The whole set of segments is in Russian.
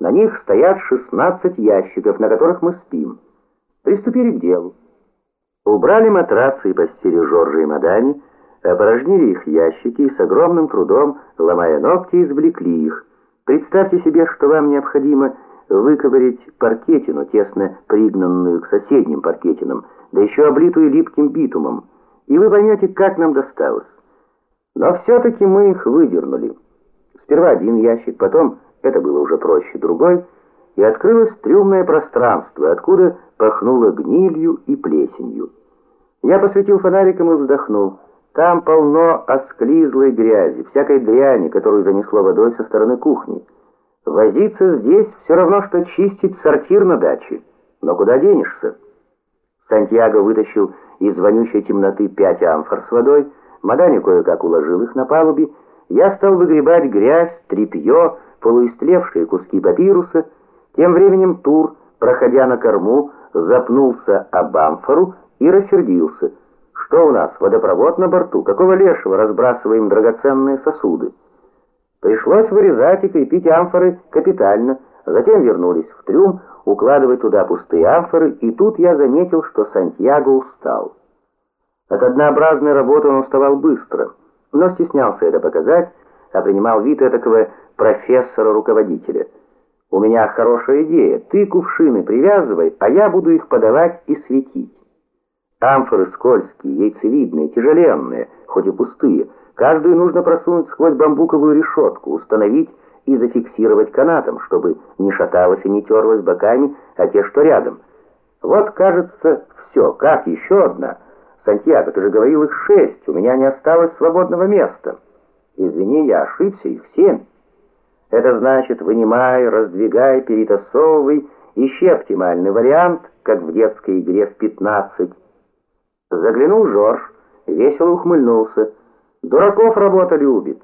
На них стоят 16 ящиков, на которых мы спим. Приступили к делу. Убрали матрацы и постели Жоржа и Мадани, опорожнили их ящики и с огромным трудом, ломая ногти, извлекли их. Представьте себе, что вам необходимо выковырять паркетину, тесно пригнанную к соседним паркетинам, да еще облитую липким битумом, и вы поймете, как нам досталось. Но все-таки мы их выдернули. Сперва один ящик, потом, это было уже проще, другой, и открылось трюмное пространство, откуда пахнуло гнилью и плесенью. Я посветил фонариком и вздохнул. Там полно осклизлой грязи, всякой дряни, которую занесло водой со стороны кухни. Возиться здесь все равно, что чистить сортир на даче. Но куда денешься? Сантьяго вытащил из вонючей темноты пять амфор с водой, Мадани кое-как уложил их на палубе, я стал выгребать грязь, тряпье, полуистлевшие куски папируса. Тем временем Тур, проходя на корму, запнулся об амфору и рассердился. Что у нас, водопровод на борту? Какого лешего разбрасываем драгоценные сосуды? Пришлось вырезать и крепить амфоры капитально. Затем вернулись в трюм, укладывать туда пустые амфоры, и тут я заметил, что Сантьяго устал. От однообразной работы он уставал быстро, но стеснялся это показать, а принимал вид этакого профессора-руководителя. «У меня хорошая идея. Ты кувшины привязывай, а я буду их подавать и светить». Амфоры скользкие, яйцевидные, тяжеленные, хоть и пустые. Каждую нужно просунуть сквозь бамбуковую решетку, установить и зафиксировать канатом, чтобы не шаталось и не терлось боками, а те, что рядом. Вот, кажется, все. Как еще одна? Сантьяго, ты же говорил их шесть, у меня не осталось свободного места. Извини, я ошибся, их семь. Это значит, вынимай, раздвигай, перетасовывай, ищи оптимальный вариант, как в детской игре в пятнадцать. Заглянул Жорж, весело ухмыльнулся. Дураков работа любит.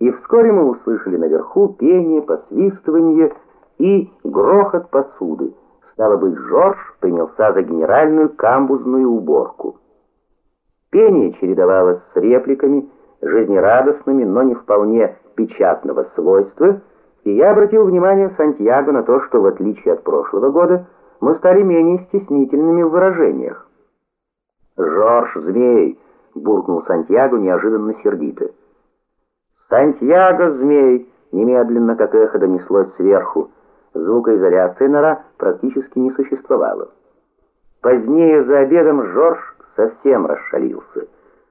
И вскоре мы услышали наверху пение, посвистывание и грохот посуды. Стало быть, Жорж принялся за генеральную камбузную уборку. Пение чередовалось с репликами, жизнерадостными, но не вполне печатного свойства, и я обратил внимание Сантьяго на то, что в отличие от прошлого года мы стали менее стеснительными в выражениях. «Жорж, змей!» — буркнул Сантьяго неожиданно сердито. «Сантьяго, змей!» — немедленно, как эхо, донеслось сверху. Звукоизоляции нора практически не существовало. Позднее за обедом Жорж совсем расшалился.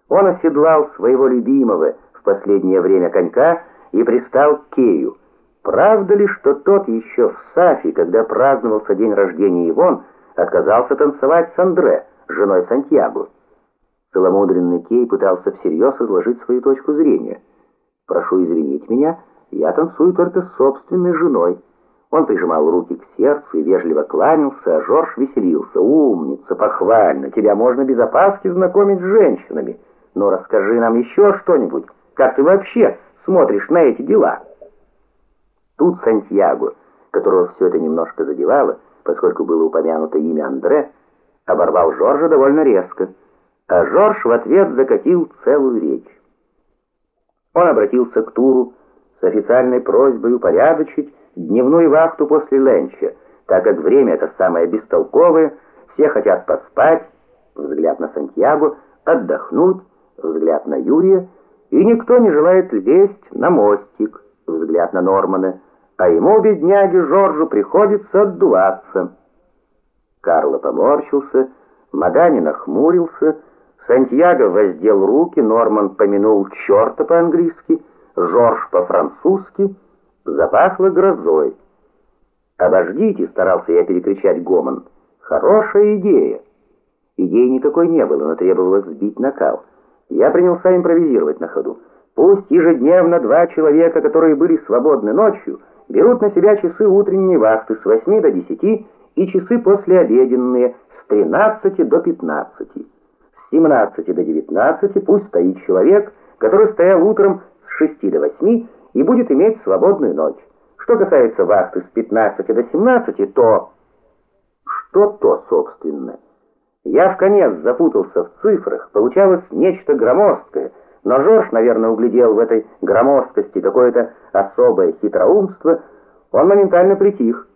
Он оседлал своего любимого в последнее время конька и пристал к Кею. Правда ли, что тот еще в Сафи, когда праздновался день рождения Ивон, отказался танцевать с Андре, женой Сантьяго? Целомудренный Кей пытался всерьез изложить свою точку зрения. «Прошу извинить меня, я танцую только с собственной женой». Он прижимал руки к сердцу и вежливо кланялся, а Жорж веселился. «Умница, похвально, тебя можно без опаски знакомить с женщинами. Но расскажи нам еще что-нибудь, как ты вообще смотришь на эти дела?» Тут Сантьяго, которого все это немножко задевало, поскольку было упомянуто имя Андре, оборвал Жоржа довольно резко а Жорж в ответ закатил целую речь. Он обратился к Туру с официальной просьбой упорядочить дневную вахту после ленча, так как время это самое бестолковое, все хотят поспать, взгляд на Сантьяго, отдохнуть, взгляд на Юрия, и никто не желает лезть на мостик, взгляд на Нормана, а ему, бедняге Жоржу, приходится отдуваться. Карло поморщился, Мадани нахмурился, Сантьяго воздел руки, Норман помянул черта по-английски, Жорж по-французски, запахло грозой. «Обождите!» — старался я перекричать гомон. «Хорошая идея!» Идеи никакой не было, но требовалось сбить накал. Я принялся импровизировать на ходу. Пусть ежедневно два человека, которые были свободны ночью, берут на себя часы утренней вахты с 8 до 10 и часы послеобеденные с 13 до 15. 17 до 19 пусть стоит человек, который стоял утром с 6 до 8 и будет иметь свободную ночь. Что касается вахты с 15 до 17, то... Что то, собственно? Я в конец запутался в цифрах, получалось нечто громоздкое, но Жорж, наверное, углядел в этой громоздкости какое-то особое хитроумство. Он моментально притих.